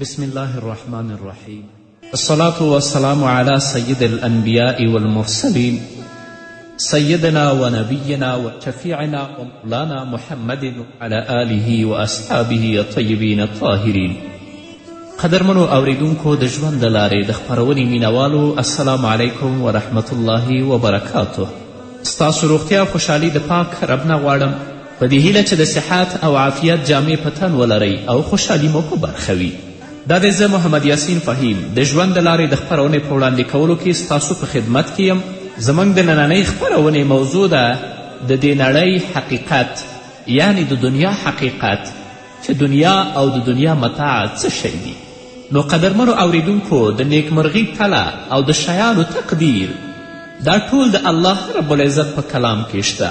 بسم الله الرحمن الرحیم الصلاة والسلام على سيد الأنبياء والمرسلين سيدنا ونبينا وشفيعنا ومولانا محمد على آله وأصحابه الطيبين الطاهرين قدرمنو اوریدونکو د ژوند د لارې د خپرونې مینوالو السلام علیکم ورحمت الله وبرکاته ستاسو روغتیا خوشحالي د پاک رب نه غواړم په دې هیله چې د صحت او عافیت جامې په تن ولرئ او خوشحالي مو په برخه وي دا دی زه محمد یاسین فهیم د ژوند د لارې د خپرونې په وړاندې کولو کې ستاسو په خدمت کې یم زموږ د نننۍ خپرونې موضوع ده د دې نړۍ حقیقت یعنی د دنیا حقیقت چې دنیا او د دنیا متاع څه شی دي نو قدرمنو اوریدونکو د نیکمرغي تله او د شیانو تقدیر دا ټول د الله رب العزت په کلام کې شته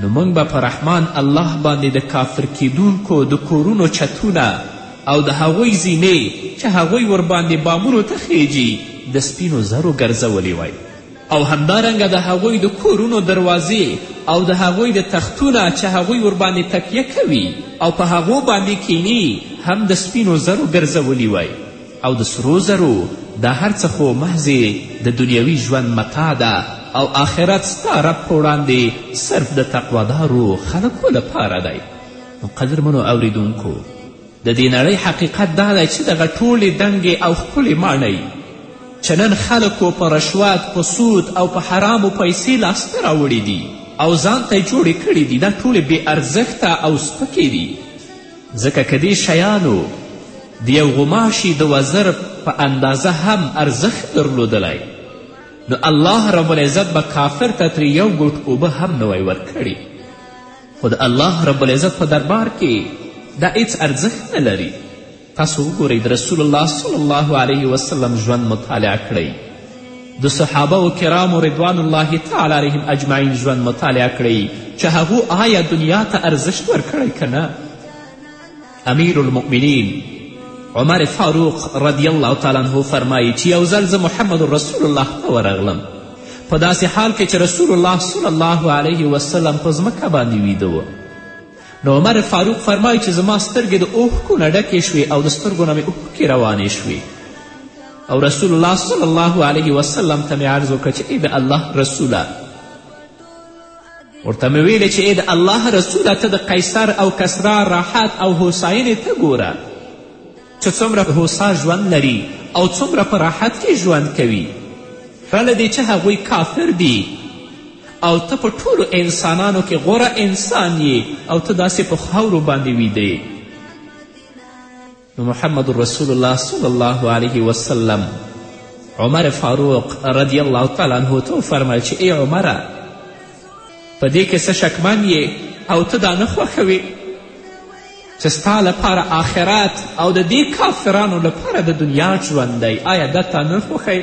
نو موږ به په رحمان الله باندې د کافر کیدونکو د کورونو چتونه او د هغوی زینې چې هغوی ورباندې بامونو ته خیجي د سپینو زرو ګرځولې وای او همدارنګه د هغوی د کورونو دروازې او د هغوی د تختونه چې هغوی ورباندې تکیه کوي او په هغو باندې کینی هم د سپینو زرو ګرځولي وای او د سرو زرو دا هر څه خو محضې د دنیوي ژوند متاع ده او آخرت ستا رب په وړاندې صرف د تقوادارو خلکو لپاره دی نو قدرمنو اوریدونکو د دې نړۍ حقیقت دا دی چې دغه ټولې دنګې او ښکلې ماڼۍ چې نن خلکو په رشوت په سود او په حرامو پیسې لاسته راوړي دي او ځان ته یې جوړې کړي دي دا ټولې بې ارزښته او سپکې دي ځکه که دې شیانو د یو غوماشي د وزر په اندازه هم ارزښت درلودلای نو الله رب العزت به کافر ته ترې یو ګوټ اوبه هم نه وای ورکړي خو د الله رب العزت په دربار کې دا هیڅ ارزښت نه لري تاسو وګورئ د رسول الله صلی الله علیه وسلم ژوند مطالعه کړئ د صحابه و کرامو رضوان الله تعالی علیهم اجمعین ژوند مطالعه کړئ چې هغو آیا دنیا ته ارزښت ورکړی که نه امیر المؤمنین عمر فاروق رضی الله تعالی عنه فرمایي چې یو ځل زه محمد رسول الله ته ورغلم په داسې حال کې چې رسول الله صلی الله علیه وسلم په ځمکه باندې ویده و نو عمر فاروق فرمایي چې زما سترګې د اوښکو نه ډکې شوې او د سترګو نه مې اوښکې روانې شوې او رسول الله صلی الله علیه وسلم ته مې عرض وکړه چې ای د الله رسوله ورته مې ویلې چې ای د الله رسوله ته د قیصر او کسرا راحت او هوساینې ته ګوره چې څومره هوسا ژوند لري او څومره په راحت کې ژوند کوي پرله دې چې هغوی کافر دي او ته په ټولو انسانانو کې غوره انسان یې او ته داسې په خاورو باندې ویدې نو محمد رسول الله صلی الله علیه وسلم عمر فاروق رضی الله تعالی عنه ته وفرمیل چې ای عمره په دې کې څه شکمن یې او ته دا نه خوښوې چې ستا لپاره آخرت او د دې کافرانو لپاره د دنیا ژوند دی آیا دا تا نه خوښوي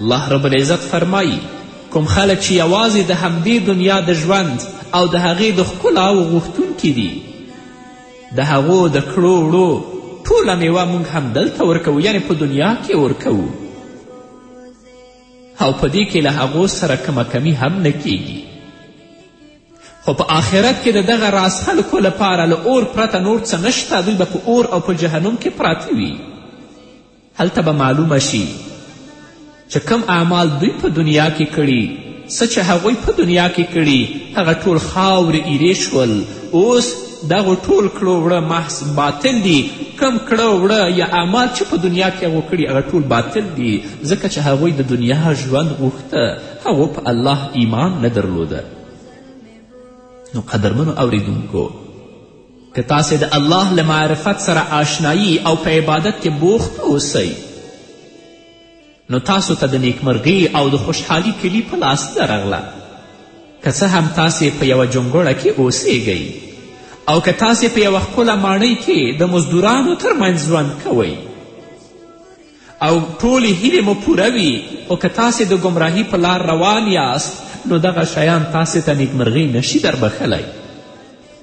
الله رب العزت فرمایی کوم خلک چې یوازې د همدې دنیا د ژوند او د هغې د ښکلاو غوښتونکي دي د هغو د کړو وړو ټوله میوه موږ همدلته ورکوو یعنې په دنیا کې ورکوو او په دې کې له هغو سره کمه کمی هم نه کیږي خو په آخرت کې د دغه راز خلکو لپاره له اور پرته نور څه نشته دوی به په اور او په جهنم کې پراته وي هلته به معلومه شي چې کم اعمال دوی په دنیا کې کړي څه چې هغوی په دنیا کې کړي هغه ټول خاورې ایرې شول اوس دغو ټول کړو وړه محض باطل دي کم کړو وړه یا اعمال چې په دنیا کې هغو کړي هغه ټول باطل دي ځکه چې هغوی د دنیا ژوند غوښته هغو په الله ایمان نه درلوده نو قدرمنو اوریدونکو که تاسې د الله له معرفت سره آشنایی او په عبادت کې بوخت اوسئ نو تاسو ته د نیکمرغي او د خوشحالي کلي په لاس درغله که څه هم تاسې په یوه جونګړه کې اوسیږئ او که تاسې په یوه ښکله ماڼۍ کې د مزدورانو ترمنځ ژوند کوئ او ټولې هیلې مو پوره وي خو که تاسې د ګمراهي په لار روان یاست نو دغه شیان تاسې ته نیکمرغۍ نشي دربښلی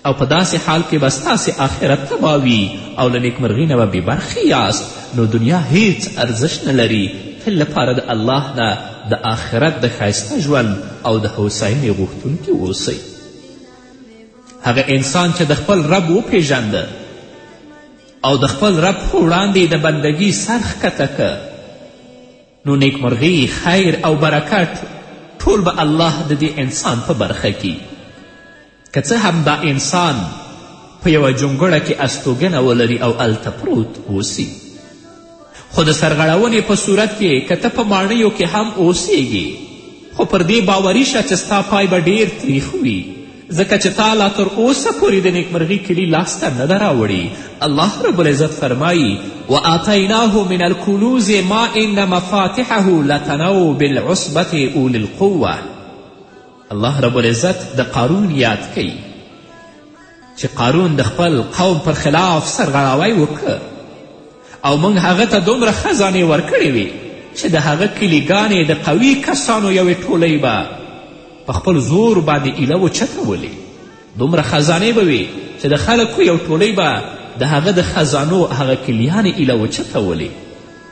او په داسې حال کې به ستاسې آخرت تباه وي او له نیکمرغۍ نه به بېبرخې یاست نو دنیا هیڅ ارزښت نه لري تل لپاره د الله نه د آخرت د ښایسته ژوند او د هوساینې غوښتونکي اوسئ هغه انسان چې د خپل رب وپیژنده او د خپل رب په وړاندې د بندګي سر ښکته که نو نیکمرغي خیر او برکت ټول به الله د دې انسان په برخه کی که څه هم دا انسان په یوه جونګړه کې استوګنه ولري او هلته پروت اوسي خو د سرغړونې په صورت کې که ته په ماڼیو کې هم اوسیږي خو پر دې باوري شه چې ستا پای به ډیر تریخ وي ځکه چې تا لا تر اوسه پورې د نیکمرغي کلي لاسته نه ده راوړي الله رب العزت فرمایی و آتیناه من الکنوز ما ان مفاتحه لتنو بالعصبة اولی القوه الله رب العزت د قارون یاد کوي چې قارون د خپل قوم پر خلاف سرغړاوی وکړ او موږ هغه ته دومره خزانې ورکړې وې چې د هغه کلیګانې د قوي کسانو یوې ټولۍ به په خپل زور باندې ایله وچتولې دومره خزانې به وې چې د خلکو یو ټولۍ به د هغه د خزانو هغه کلیانې ایله وچتولې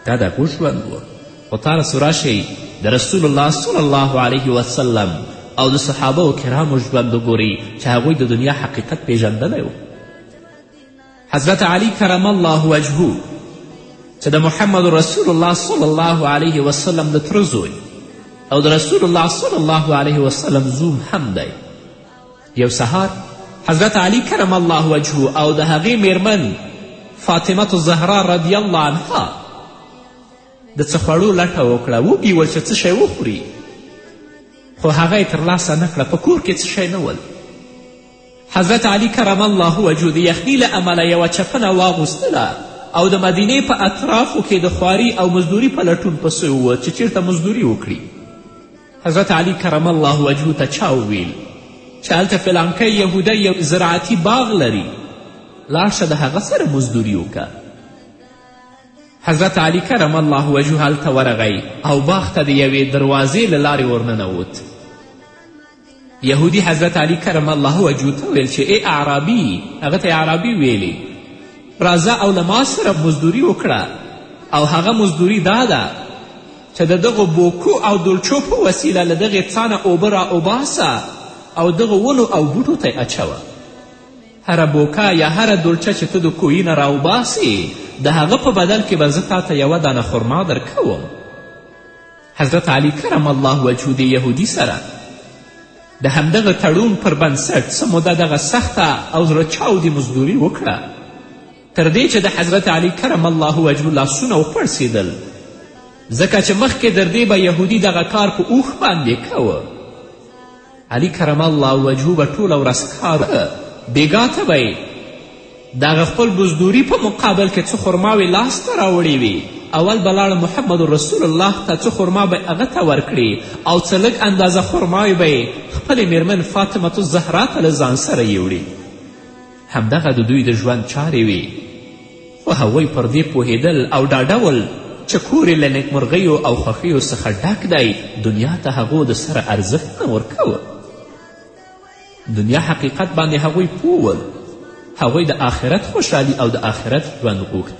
دا د هغو ژوند و خو تاسو راشئ د رسول الله صلی الله علیه وسلم او د صحابه و کرامو ژوند وګورئ چې هغوی د دنیا حقیقت پیژندلی و حضرت علی کرم الله وجهو چې د محمد رسول الله صلی الله علیه وسلم د تره زوی او د رسول الله صلی الله علیه وسلم زوم هم دی یو سهار حضرت علی کرم الله وجهو او د هغې میرمن فاطمه الزهرا رضی الله عنها د څه خوړو لټه وکړه وږي ول چې څه شی وخوري خو هغه یې ترلاسه نه کړه په کور کې څه شی نه ول حضرت علی کرم الله وجه د یخني له امله یوه چپنه واغوستله او د مدینې په اطرافو کې د خواري او مزدوري په لټون پسې ووت چې چیرته مزدوري وکړي حضرت علی کرم الله وجهو ته چا وویل چې هلته فلانکی یهودی یو زراعتي باغ لري لاړ شه د هغه سره مزدوري وکړه حضرت علي کرم الله وجهه هلته ورغی او باغ ته د یوې دروازې له لارې ورننوت یهودي حضرت علي کرم الله وجهه ته ویل چې ای اعرابي هغه ته اعرابي ویلي راځه او له ما سره مزدوري وکړه او هغه مزدوري دا ده چې د دغو بوکو او دلچو په وسیله له دغې څانه اوبه را اوباسه او دغو ونو او بوټو ته اچوه هره بوکا یا هره دولچه چې ته د کوی نه راوباسې د هغه په بدل کې به زه تا ته یوه دانه خرما درکوم حضرت علی کرم الله وجهو د یهودي سره د همدغه تړون پر بنسټ څه موده دغه سخته او زړه چاودې مزدوري وکړه تر دې چې د حضرت علی کرم الله وجهو لاسونه وپړسېدل ځکه چې مخکې در دې به یهودي دغه کار په اوښ باندې کوه علي کرم الله وجهو به ټوله ورځ کار بېګا ته به دغه خپل بزدوري په مقابل کې څه خرماوې لاسته راوړې وي اول به لاړه محمد رسول الله ته څه خرما به هغه ته ورکړي او څه لږ اندازه خرماوې به یې خپلې میرمن فاطمة الزهرا ته له ځان سره یوړي همدغه د دوی د ژوند چارې وې خو هغوی پر دې پوهېدل او ډاډه ول چې کور یې له نیکمرغیو او خوښیو څخه ډک دی دنیا ته هغو د سره ارزښت نه ورکوه دنیا حقیقت باندې هغوی پوه ول هغوی د آخرت خوشحالي او د آخرت ژوند غوښت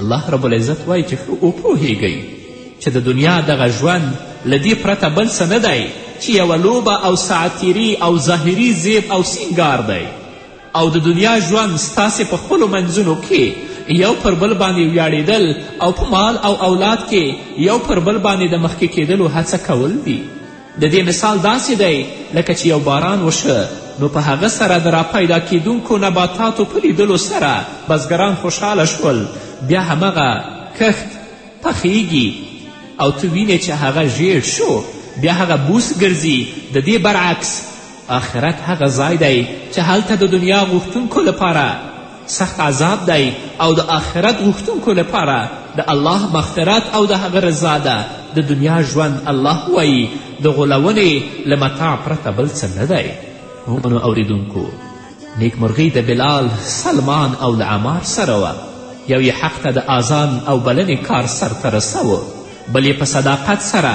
الله رب العزت وایي چې ښه وپوهیږئ چې د دنیا دغه ژوند له دې پرته بل څه نه دی چې یوه لوبه او ساعتیري او ظاهري زیب او سینګار دی او د دنیا ژوند ستاسې په خپلو منځونو کې یو پر بل باندې ویاړېدل او په مال او اولاد کې یو پر بل باندې د مخکې کېدلو هڅه کول دي د دې مثال داسې دی لکه چې یو باران وشه نو په هغه سره د راپیدا کیدونکو نباتاتو په لیدلو سره بزګران خوشحاله شول بیا همغه کښت پخیږي او ته وینې چې هغه ژیړ شو بیا هغه بوس ګرځي د دې برعکس آخرت هغه ځای دی چې هلته د دنیا غوښتونکو لپاره سخت عذاب دی او د آخرت غوښتونکو لپاره د الله مغفرت او د هغه رضا ده د دنیا ژوند الله وایي د غولونې له متاع پرته بل څه نه دی هومنو اوریدونکو نیکمرغۍ د بلال سلمان او له عمار سره وه یو یې حق ته د آزان او بلنې کار سرته رسوه بل یې په صداقت سره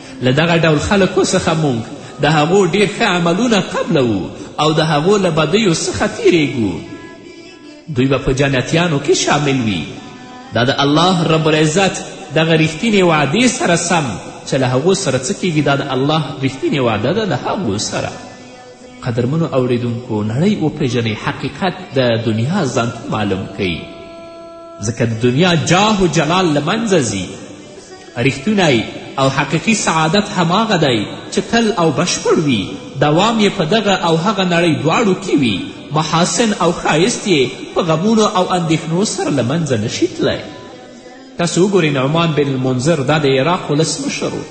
له دغه ډول خلکو څخه موږ د هغو ډیر ښه عملونه قبلوو او د هغو له بدیو څخه تیریږو دوی به په جنتیانو کې شامل وي دا د الله رب العزت دغه رښتینې وعدې سره سم چې له هغو سره څه کیږي دا د الله رښتینې وعده ده له هغو سره قدرمنو اوریدونکو نړۍ وپیژنئ حقیقت د دنیا ځان معلوم کوي ځکه د دنیا جاه و جلال له منځه ځي رښتونی او حقیقي سعادت هماغه دی چې تل او بشپړ وي دوام یې په دغه او هغه نړۍ دواړو کې وي محاسن او ښایست یې په غمونو او اندېښنو سره له منځه نشي تللی تاسو وګورئ نعمان بن المنظر دا د عراق ولسمشر و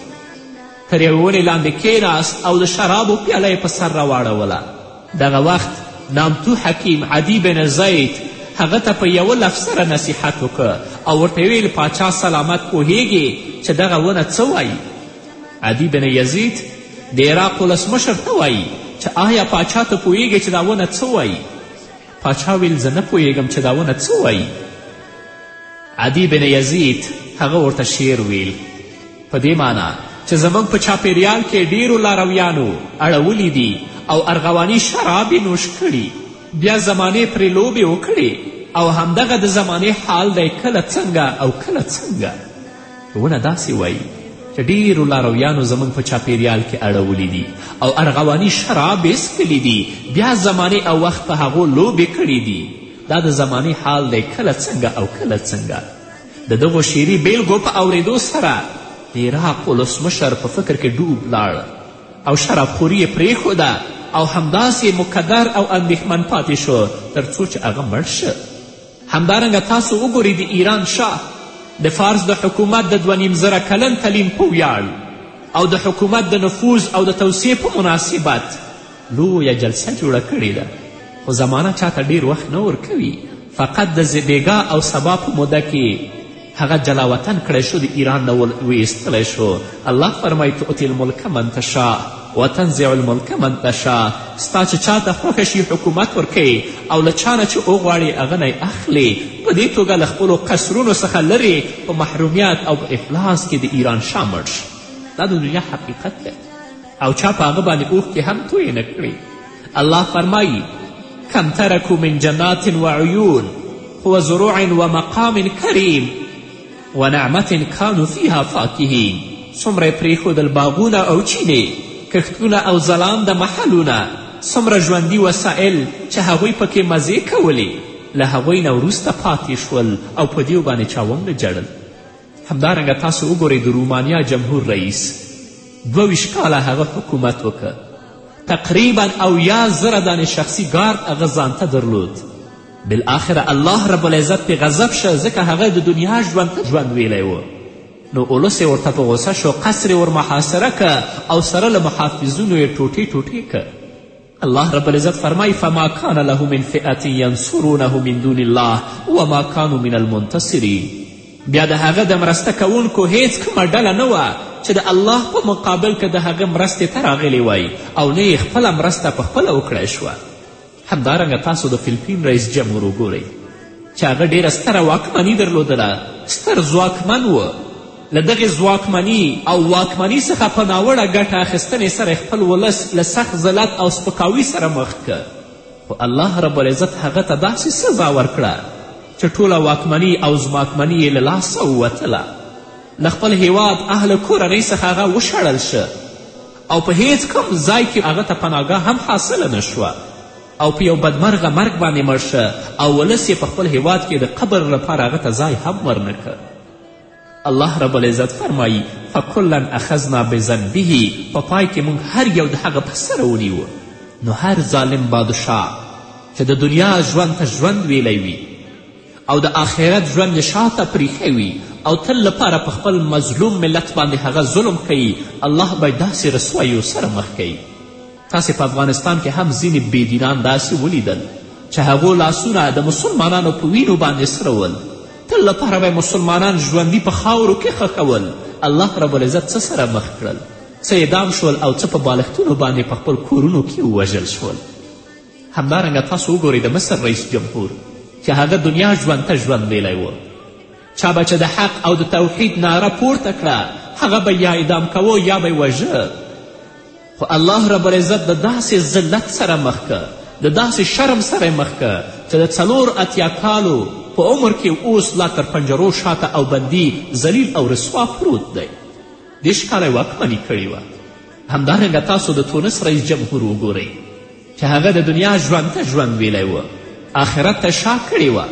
تر یوې ونې لاندې کیناست او د شرابو پیاله یې په سر راواړوله دغه وخت نامتو حکیم عدی بن زید هغه ته په یوه لفظ سره نصیحت وکړ او ورته ویل پاچا سلامت پوهیږي چې دغه ونه څه وایي عدی بن یزید د عراق ولسمشر ته وایي چې آیا پاچا ته پوهیږي چې دا ونه څه وایي پاچا ویل زه نه پوهېږم چې دا ونه څه وایي عدی بن یزید هغه ورته شعر ویل په دې معنا چې زموږ په چاپیریال کې ډیرو لارویانو اړولي دي او ارغواني شراب یې نوش کړي بیا زمانې پرې لوبې وکړي او همدغه د زمانې حال دی کله څنګه او کله څنګه ونه داسې وایي چې ډېرو لارویانو زموږ په چاپېریال کې اړولي دي او ارغواني شراب یې څښلي دي بیا زمانې او وخت په هغو لوبې کړي دي دا د زمانې حال دی کله څنګه او کله څنګه د دغو شعري بیلګو په اوریدو سره د عراق ولسمشر په فکر کې ډوب لاړ او شرابخوري یې پرېښوده او همداسې مقدر او اندېښمن پاتې شو تر څو چې هغه مړ شه همدارنګه تاسو وګورئ د ایران شاه د فارس د حکومت د دوه نیم زره کلن تلین په ویاړ او د حکومت د نفوذ او د توسعې په مناسبت لویه جلسه جوړه کړې ده خو زمانه چاته ډیر وخت نه ورکوي فقط د زبېګا او سبا په موده کې هغه جلاوطن کړی شو د ایران نه ویستلی شو الله فرمایي تؤتي الملک من تشاء وتنزع الملک من تشاء ستا چې چا ته خوښه شي حکومت ورکوي او له چا نه چې وغواړي هغه نه اخلي په دې توګه له خپلو قصرونو څخه لرې په محرومیت او په افلاس کې د ایران شاه مړ شو دا د دنیا حقیقت دی او چا په هغه باندې اوښکې هم تویې نه کړې الله فرمایی کم ترکو من جنات و عیون و زروع و مقام کریم و نعمت کانو فیها فاکهین څومره یې پرېښودل باغونه او چینې کښتونه او ځلانده محلونه څومره ژوندي وسایل چې هغوی پکې مزې کولې له هغوی نه وروسته پاتې شول او په دیو باندې چا هم نه جړل همدارنګه تاسو وګورئ د رومانیا جمهور رئیس دوه ویشت کاله هغه حکومت وکړ تقریبا اویا زره دانې شخصي ګارد هغه ځانته درلود بالاخره الله رب العزت پې غضب شه ځکه هغه د دنیا ژوند ته ژوند ویلی و نو اولس یې ورته په غوسه شو قصر یې ورمحاصره که او سره له محافظونو یې ټوټې ټوټې که الله رب العزت فرمای فما کان له من فئت ینصرونه من دون الله وما کانو من المنتصرین بیا د هغه د مرسته کوونکو هیڅ کومه ډله نه وه چې د الله په مقابل که د هغه مرستې ته راغلی وای او نه یې خپله مرسته په خپله وکړای شوه همدارنګه تاسو د فلپین رئیس جمهور وګورئ چې هغه ډیره ستره واکمني درلودله ستر ځواکمن و له دغې ځواکمني او واکمني څخه په ناوړه ګټه اخیستنې سره خپل ولس له سخت ذلت او سپکاوي سره مخ که خو الله رب العزت هغه ته داسې سزا ورکړه چې ټوله واکمني او ځماکمني یې له لاسه ووتله له خپل هیواد اهل کورنۍ څخه هغه وشړل شه او په هیڅ کوم ځای کې هغه ته پناهګاه هم حاصله نه شوه او په یو بدمرغه مرګ باندې مړ شه او ولس یې په خپل هیواد کې د قبر لپاره هغه ته ځای هم ورنکړ الله رب العزت فرمایی فکلا اخذنا بذنبه په پای کې موږ هر یو د هغه په سره ونیوه نو هر ظالم بادشاه چې د دنیا ژوند ته ژوند ویلی وي او د آخرت ژوند یې شاته پریښی وي او تل لپاره په خپل مظلوم ملت باندې هغه ظلم کوي الله به داسې رسوایو سره مخ کوي تاسې په افغانستان کې هم ځینې بېدینان داسې ولیدل چې هغو لاسونه د مسلمانانو په وینو باندې سره ول تل لپاره به مسلمانان ژوندي په خاورو کې خښول الله رب العزت څه سره مخ کړل څه اعدام شول او څه په بالښتونو باندې په خپل کورونو کې ووژل شول همدارنګه تاسو وګورئ د مصر رئیس جمهور چې هغه دنیا ژوند ته ژوند ویلی و چا به چې د حق او د توحید ناره پورته کړه هغه به یا اعدام کوو یا به یې وژه خو الله رب العزت د داسې ذلت سره مخ که د داسې شرم سره مخ که چې د څلور اتیا کالو په عمر کې اوس لا تر پنجرو شاته او بندي ذلیل او رسوا پروت دی دېرش کاله یې واکمني کړې وه همدارنګه تاسو د تونس رئیس جمهور وګورئ چې هغه د دنیا ژوند ته ژوند ویلی و آخرت ته شا کړې وه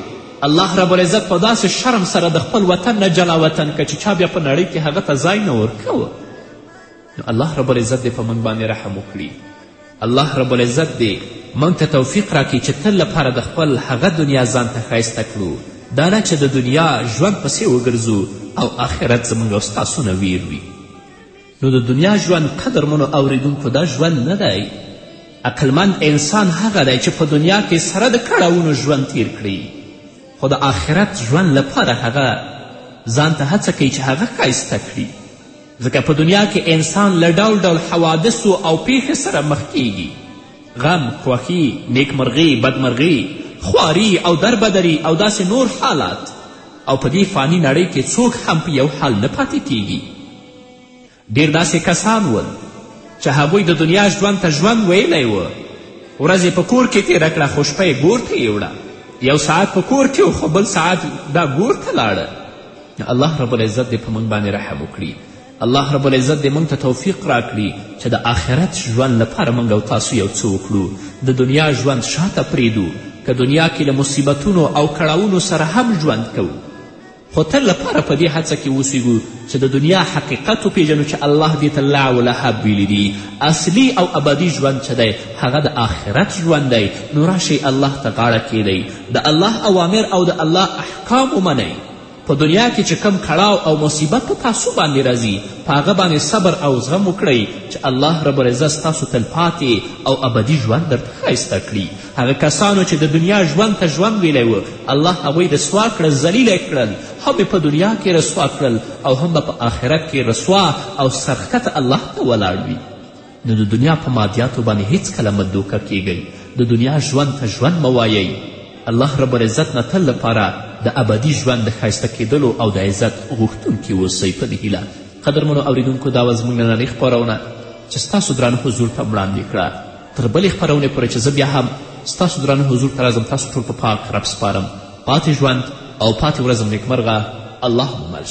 الله رب العزت په داسې شرم سره د خپل وطن نه جلا وطن که چې چا بیا په نړۍ کې هغه ته ځای نه ورکوه نو الله رب العزت دې په موږ باندې رحم وکړي الله رب العزت دې موږ ته توفیق راکړي چې تل لپاره د خپل هغه دنیا ځان ته ښایسته کړو دا نه چې د دنیا ژوند پسې وګرځو او آخرت زموږ او ستاسو نه ویر وي نو د دنیا ژوند قدرمنو اوریدونکو دا ژوند نه دی عقلمند انسان هغه دی چې په دنیا کې سره د کړاوونو ژوند تیر کړي خو د آخرت ژوند لپاره هغه ځان ته هڅه کوي چې هغه ښایسته کړي ځکه په دنیا کې انسان له ډول ډول حوادثو او پیښې سره مخ کیږي غم خوښي نیکمرغي بدمرغي خواري او دربدري او داسې نور حالات او په دې فاني نړۍ کې څوک هم په یو حال نه پاتې کیږي ډیر داسې کسان ول چې هغوی د دنیا ژوند ته ژوند ویلی و ورځ په کور کې تېره کړه خو شپه یې ګور ته یوړه یو ساعت په کور کې و خو بل ساعت دا ګور ته لاړه الله رب العزت دې په موږ باندې رحم وکړي الله رب العزت دې موږ ته توفیق راکړي چې د آخرت ژوند لپاره موږ او تاسو یو څه وکړو د دنیا ژوند شاته پرېږدو که دنیا کې له مصیبتونو او کړاوونو سره هم ژوند کوو خو تل لپاره په دې هڅه کې اوسیږو چې د دنیا حقیقت وپیژنو چې الله دې ته لع و لهب ویلی دي اصلي او ابدي ژوند چې دی هغه د آخرت ژوند دی نو راشئ الله ته غاړه کیدئ د الله اوامر او د الله احکام ومنئ په دنیا کې چې کم کړاو او مصیبت په تاسو باندې راځي په هغه باندې صبر او زغم وکړئ چې الله رب العزت ستاسو تلپاتې او ابدي ژوند درته ښایسته کړي هغه کسانو چې د دنیا ژوند ته ژوند ویلی و الله هغوی رسوا کړل ذلیله کړل هم په دنیا کې رسوا کړل او هم په آخرت کې رسوا او سرښکته الله ته ولاړ وي نو د دنیا په مادیاتو باندې هیڅکله مه دوکه کیږئ د دنیا ژوند ته ژوند مه وایئ الله رب العزت نه تل لپاره د ابدي ژوند د ښایسته کیدلو او د عزت غوښتونکي اوسئ په دې هیله قدرمنو اوریدونکو دا وه زموږ نننۍ خپرونه چې ستاسو درانه حضور ته وړاندې کړه تر بلې خپرونې پورې چې زه بیا هم ستاسو درانه حضور ته راځم تاسو ټول په پاک رب سپارم پاتې ژوند او پاتې ورځم نیکمرغه الله مو مل